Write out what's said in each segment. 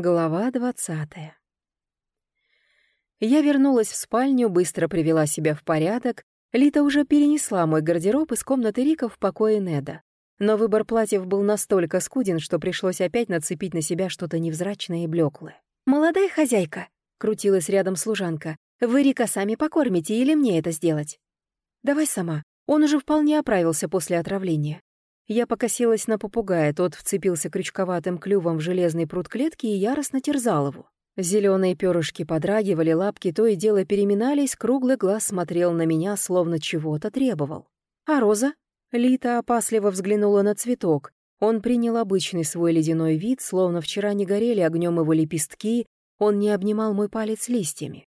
Глава двадцатая. Я вернулась в спальню, быстро привела себя в порядок. Лита уже перенесла мой гардероб из комнаты Рика в покое Неда. Но выбор платьев был настолько скуден, что пришлось опять нацепить на себя что-то невзрачное и блеклое. «Молодая хозяйка», — крутилась рядом служанка, «вы Рика сами покормите или мне это сделать?» «Давай сама. Он уже вполне оправился после отравления». Я покосилась на попугая, тот вцепился крючковатым клювом в железный пруд клетки и яростно терзал его. Зеленые перышки подрагивали, лапки то и дело переминались, круглый глаз смотрел на меня, словно чего-то требовал. «А роза?» Лита опасливо взглянула на цветок. Он принял обычный свой ледяной вид, словно вчера не горели огнем его лепестки, он не обнимал мой палец листьями.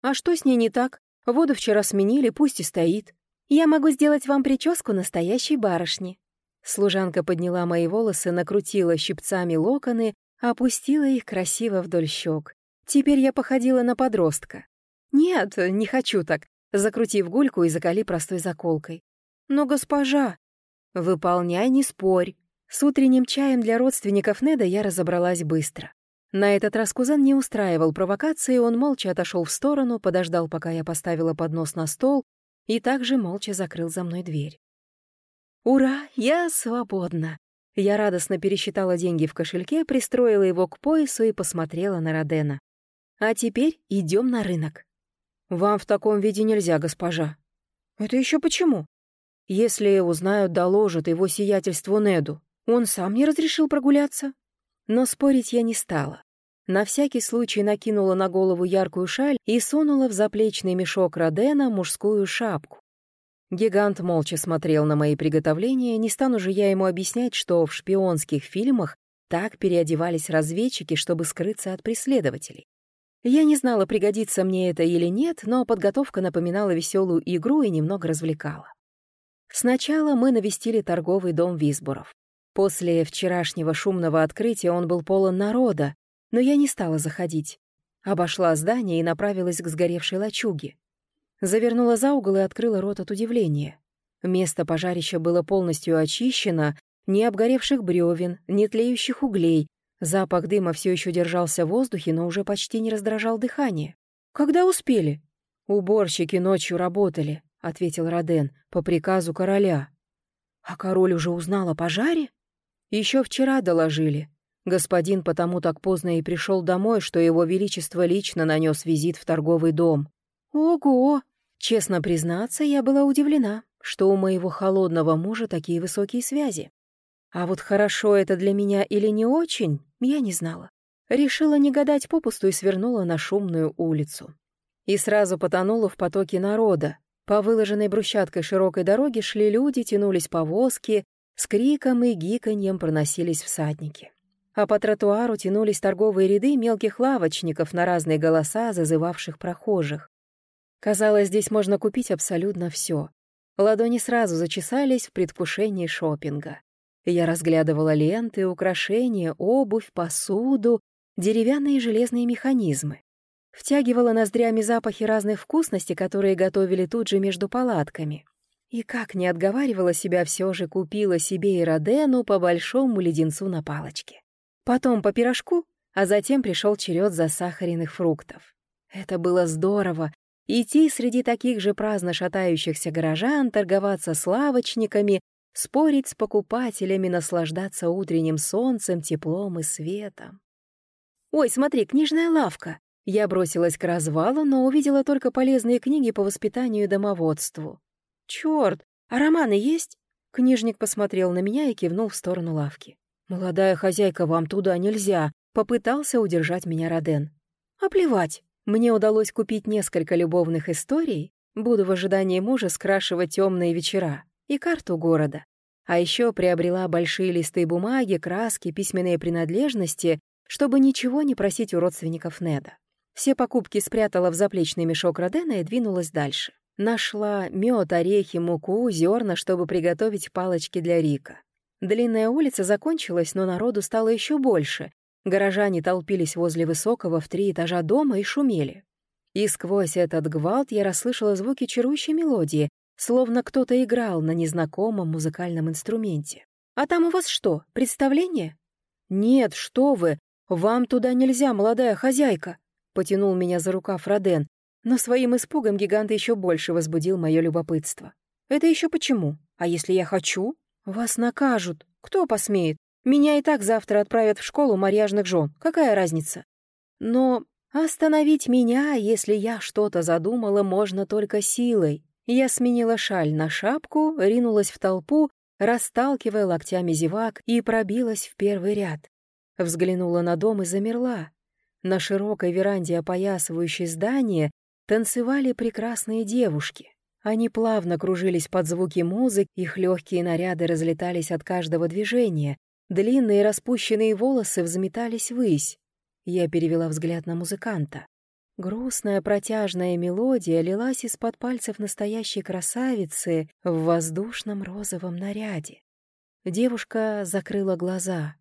«А что с ней не так? Воду вчера сменили, пусть и стоит. Я могу сделать вам прическу настоящей барышни», Служанка подняла мои волосы, накрутила щипцами локоны, опустила их красиво вдоль щек. Теперь я походила на подростка. «Нет, не хочу так», закрутив гульку и закали простой заколкой. «Но, госпожа...» «Выполняй, не спорь». С утренним чаем для родственников Неда я разобралась быстро. На этот раз кузен не устраивал провокации, он молча отошел в сторону, подождал, пока я поставила поднос на стол, и также молча закрыл за мной дверь. «Ура, я свободна!» Я радостно пересчитала деньги в кошельке, пристроила его к поясу и посмотрела на Родена. «А теперь идем на рынок». «Вам в таком виде нельзя, госпожа». «Это еще почему?» «Если узнают, доложат его сиятельству Неду. Он сам не разрешил прогуляться». Но спорить я не стала. На всякий случай накинула на голову яркую шаль и сунула в заплечный мешок Родена мужскую шапку. Гигант молча смотрел на мои приготовления, не стану же я ему объяснять, что в шпионских фильмах так переодевались разведчики, чтобы скрыться от преследователей. Я не знала, пригодится мне это или нет, но подготовка напоминала веселую игру и немного развлекала. Сначала мы навестили торговый дом Висборов. После вчерашнего шумного открытия он был полон народа, но я не стала заходить. Обошла здание и направилась к сгоревшей лачуге. Завернула за угол и открыла рот от удивления. Место пожарища было полностью очищено, ни обгоревших бревен, ни тлеющих углей. Запах дыма все еще держался в воздухе, но уже почти не раздражал дыхание. «Когда успели?» «Уборщики ночью работали», — ответил Роден, — «по приказу короля». «А король уже узнал о пожаре?» «Еще вчера доложили. Господин потому так поздно и пришел домой, что его величество лично нанес визит в торговый дом». «Ого!» Честно признаться, я была удивлена, что у моего холодного мужа такие высокие связи. А вот хорошо это для меня или не очень, я не знала. Решила не гадать попусту и свернула на шумную улицу. И сразу потонула в потоке народа. По выложенной брусчаткой широкой дороге шли люди, тянулись повозки, с криком и гиканьем проносились всадники. А по тротуару тянулись торговые ряды мелких лавочников на разные голоса, зазывавших прохожих. Казалось, здесь можно купить абсолютно все. Ладони сразу зачесались в предвкушении шопинга. Я разглядывала ленты, украшения, обувь, посуду, деревянные и железные механизмы. Втягивала ноздрями запахи разных вкусностей, которые готовили тут же между палатками. И как не отговаривала себя, все же купила себе и Родену по большому леденцу на палочке. Потом по пирожку, а затем пришел черед засахаренных фруктов. Это было здорово, Идти среди таких же праздно шатающихся горожан, торговаться с лавочниками, спорить с покупателями, наслаждаться утренним солнцем, теплом и светом. «Ой, смотри, книжная лавка!» Я бросилась к развалу, но увидела только полезные книги по воспитанию и домоводству. «Чёрт, а романы есть?» Книжник посмотрел на меня и кивнул в сторону лавки. «Молодая хозяйка, вам туда нельзя!» Попытался удержать меня Роден. «А плевать!» Мне удалось купить несколько любовных историй, буду в ожидании мужа скрашивать темные вечера, и карту города. А еще приобрела большие листы бумаги, краски, письменные принадлежности, чтобы ничего не просить у родственников Неда. Все покупки спрятала в заплечный мешок Родена и двинулась дальше. Нашла мед, орехи, муку, зерна, чтобы приготовить палочки для Рика. Длинная улица закончилась, но народу стало еще больше, Горожане толпились возле высокого в три этажа дома и шумели. И сквозь этот гвалт я расслышала звуки чарующей мелодии, словно кто-то играл на незнакомом музыкальном инструменте. «А там у вас что, представление?» «Нет, что вы!» «Вам туда нельзя, молодая хозяйка!» — потянул меня за рукав Роден, но своим испугом гигант еще больше возбудил мое любопытство. «Это еще почему? А если я хочу? Вас накажут. Кто посмеет? Меня и так завтра отправят в школу марьяжных жен. Какая разница? Но остановить меня, если я что-то задумала, можно только силой. Я сменила шаль на шапку, ринулась в толпу, расталкивая локтями зевак, и пробилась в первый ряд. Взглянула на дом и замерла. На широкой веранде, опоясывающей здание, танцевали прекрасные девушки. Они плавно кружились под звуки музыки, их легкие наряды разлетались от каждого движения, длинные распущенные волосы взметались ввысь. Я перевела взгляд на музыканта. Грустная протяжная мелодия лилась из-под пальцев настоящей красавицы в воздушном розовом наряде. Девушка закрыла глаза,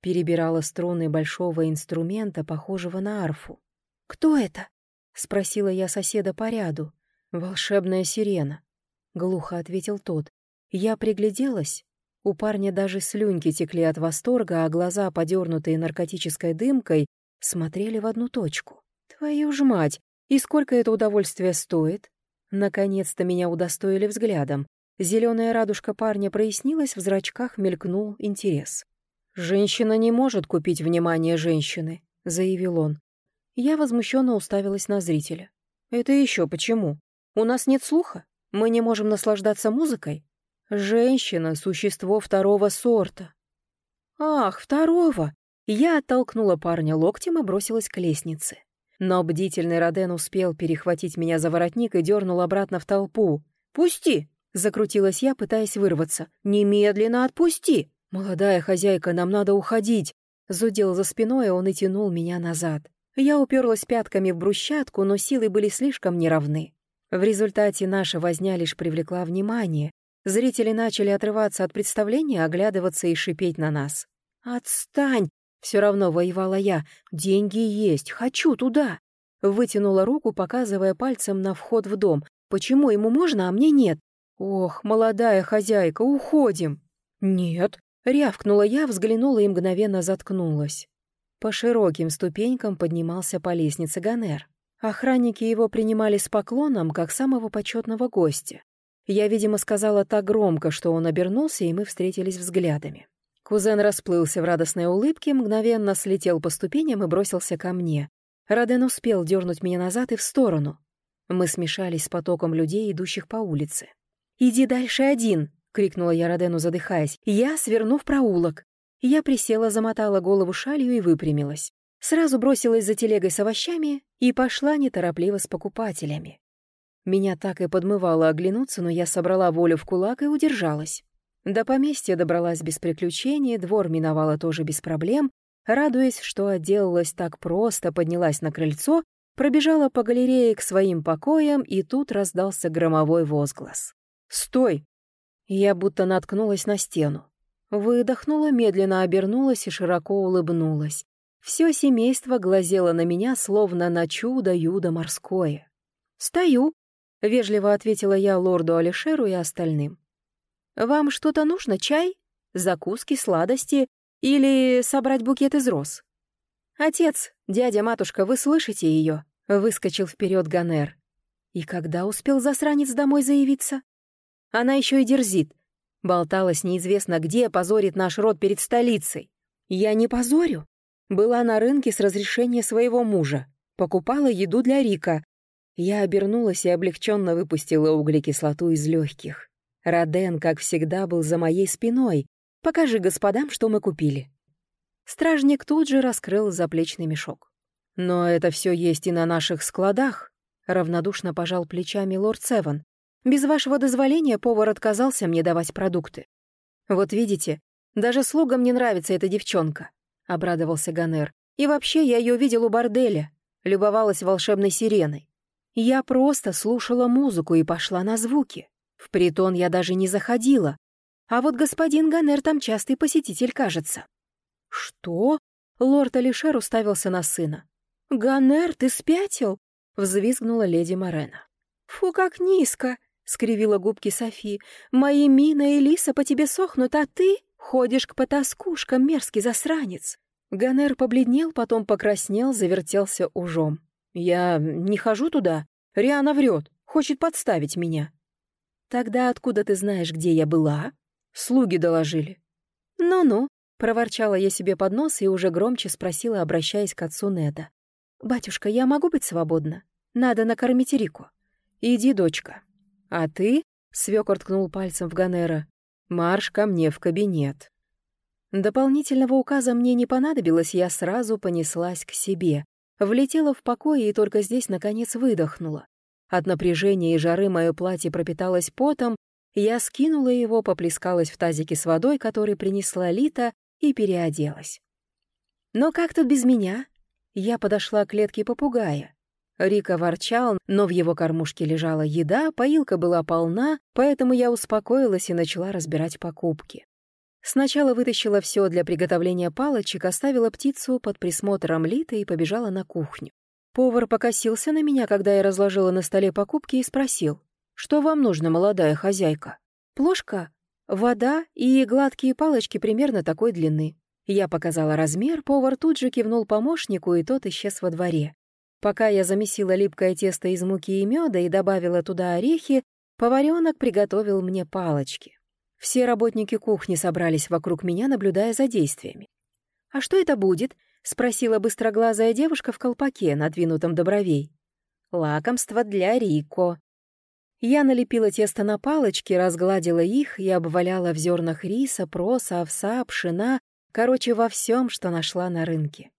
перебирала струны большого инструмента, похожего на арфу. «Кто это?» — спросила я соседа по ряду. «Волшебная сирена», — глухо ответил тот. Я пригляделась. У парня даже слюнки текли от восторга, а глаза, подернутые наркотической дымкой, смотрели в одну точку. Твою ж мать! И сколько это удовольствие стоит? Наконец-то меня удостоили взглядом. Зеленая радужка парня прояснилась, в зрачках мелькнул интерес. «Женщина не может купить внимание женщины», — заявил он. Я возмущенно уставилась на зрителя. «Это еще почему? У нас нет слуха? Мы не можем наслаждаться музыкой? Женщина — существо второго сорта». «Ах, второго!» Я оттолкнула парня локтем и бросилась к лестнице. Но бдительный Роден успел перехватить меня за воротник и дернул обратно в толпу. «Пусти!» — закрутилась я, пытаясь вырваться. «Немедленно отпусти!» «Молодая хозяйка, нам надо уходить!» Зудел за спиной, он и тянул меня назад. Я уперлась пятками в брусчатку, но силы были слишком неравны. В результате наша возня лишь привлекла внимание. Зрители начали отрываться от представления, оглядываться и шипеть на нас. «Отстань!» Все равно воевала я. Деньги есть, хочу туда. Вытянула руку, показывая пальцем на вход в дом. Почему ему можно, а мне нет? Ох, молодая хозяйка, уходим. Нет, рявкнула я, взглянула и мгновенно заткнулась. По широким ступенькам поднимался по лестнице Ганер. Охранники его принимали с поклоном, как самого почетного гостя. Я, видимо, сказала так громко, что он обернулся, и мы встретились взглядами. Кузен расплылся в радостной улыбке, мгновенно слетел по ступеням и бросился ко мне. Роден успел дернуть меня назад и в сторону. Мы смешались с потоком людей, идущих по улице. «Иди дальше один!» — крикнула я Родену, задыхаясь. «Я сверну в проулок!» Я присела, замотала голову шалью и выпрямилась. Сразу бросилась за телегой с овощами и пошла неторопливо с покупателями. Меня так и подмывало оглянуться, но я собрала волю в кулак и удержалась. До поместья добралась без приключений, двор миновала тоже без проблем, радуясь, что отделалась так просто, поднялась на крыльцо, пробежала по галерее к своим покоям, и тут раздался громовой возглас. «Стой!» Я будто наткнулась на стену. Выдохнула, медленно обернулась и широко улыбнулась. Все семейство глазело на меня, словно на чудо-юдо морское. «Стою», — вежливо ответила я лорду Алишеру и остальным. Вам что-то нужно? Чай? Закуски, сладости? Или собрать букет из роз? Отец, дядя, матушка, вы слышите ее? Выскочил вперед Ганер. И когда успел засранец домой заявиться? Она еще и дерзит. Болталась неизвестно где, позорит наш род перед столицей. Я не позорю. Была на рынке с разрешения своего мужа. Покупала еду для Рика. Я обернулась и облегченно выпустила углекислоту из легких. Роден, как всегда, был за моей спиной. Покажи господам, что мы купили. Стражник тут же раскрыл заплечный мешок. «Но это все есть и на наших складах», — равнодушно пожал плечами лорд Севен. «Без вашего дозволения повар отказался мне давать продукты». «Вот видите, даже слугам не нравится эта девчонка», — обрадовался Ганер. «И вообще я ее видел у борделя, любовалась волшебной сиреной. Я просто слушала музыку и пошла на звуки. В притон я даже не заходила. А вот господин Ганер там частый посетитель, кажется. «Что?» — лорд Алишер уставился на сына. «Ганер, ты спятил?» — взвизгнула леди Морена. «Фу, как низко!» — скривила губки Софи. «Мои Мина и Лиса по тебе сохнут, а ты ходишь к потаскушкам, мерзкий засранец!» Ганер побледнел, потом покраснел, завертелся ужом. «Я не хожу туда. Риана врет, хочет подставить меня». «Тогда откуда ты знаешь, где я была?» «Слуги доложили». «Ну-ну», — проворчала я себе под нос и уже громче спросила, обращаясь к отцу Неда. «Батюшка, я могу быть свободна? Надо накормить Рику». «Иди, дочка». «А ты?» — свёкор ткнул пальцем в Ганера. «Марш ко мне в кабинет». Дополнительного указа мне не понадобилось, я сразу понеслась к себе. Влетела в покой и только здесь, наконец, выдохнула. От напряжения и жары мое платье пропиталось потом, я скинула его, поплескалась в тазике с водой, который принесла Лита, и переоделась. «Но как тут без меня?» Я подошла к клетке попугая. Рика ворчал, но в его кормушке лежала еда, поилка была полна, поэтому я успокоилась и начала разбирать покупки. Сначала вытащила все для приготовления палочек, оставила птицу под присмотром Литы и побежала на кухню. Повар покосился на меня, когда я разложила на столе покупки и спросил, «Что вам нужно, молодая хозяйка?» «Плошка, вода и гладкие палочки примерно такой длины». Я показала размер, повар тут же кивнул помощнику, и тот исчез во дворе. Пока я замесила липкое тесто из муки и меда и добавила туда орехи, поваренок приготовил мне палочки. Все работники кухни собрались вокруг меня, наблюдая за действиями. «А что это будет?» — спросила быстроглазая девушка в колпаке, надвинутом до бровей. «Лакомство для Рико». Я налепила тесто на палочки, разгладила их и обваляла в зернах риса, проса, овса, пшена, короче, во всем, что нашла на рынке.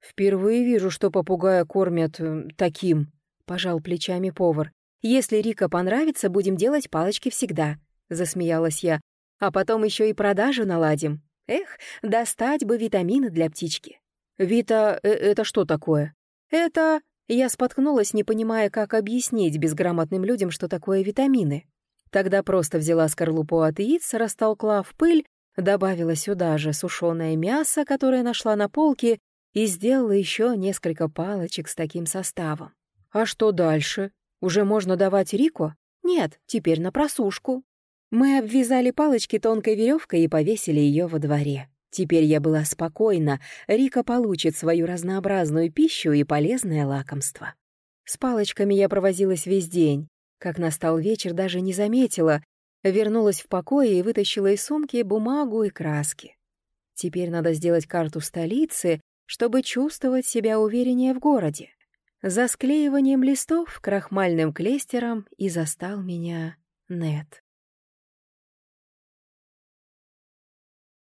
«Впервые вижу, что попугая кормят э, таким», — пожал плечами повар. «Если Рика понравится, будем делать палочки всегда», — засмеялась я. «А потом еще и продажу наладим. Эх, достать бы витамины для птички». «Вита, э это что такое?» «Это...» Я споткнулась, не понимая, как объяснить безграмотным людям, что такое витамины. Тогда просто взяла скорлупу от яиц, растолкла в пыль, добавила сюда же сушеное мясо, которое нашла на полке, и сделала еще несколько палочек с таким составом. «А что дальше? Уже можно давать Рико?» «Нет, теперь на просушку». Мы обвязали палочки тонкой веревкой и повесили ее во дворе. Теперь я была спокойна, Рика получит свою разнообразную пищу и полезное лакомство. С палочками я провозилась весь день. Как настал вечер, даже не заметила. Вернулась в покое и вытащила из сумки бумагу и краски. Теперь надо сделать карту столицы, чтобы чувствовать себя увереннее в городе. За склеиванием листов крахмальным клейстером и застал меня Нет.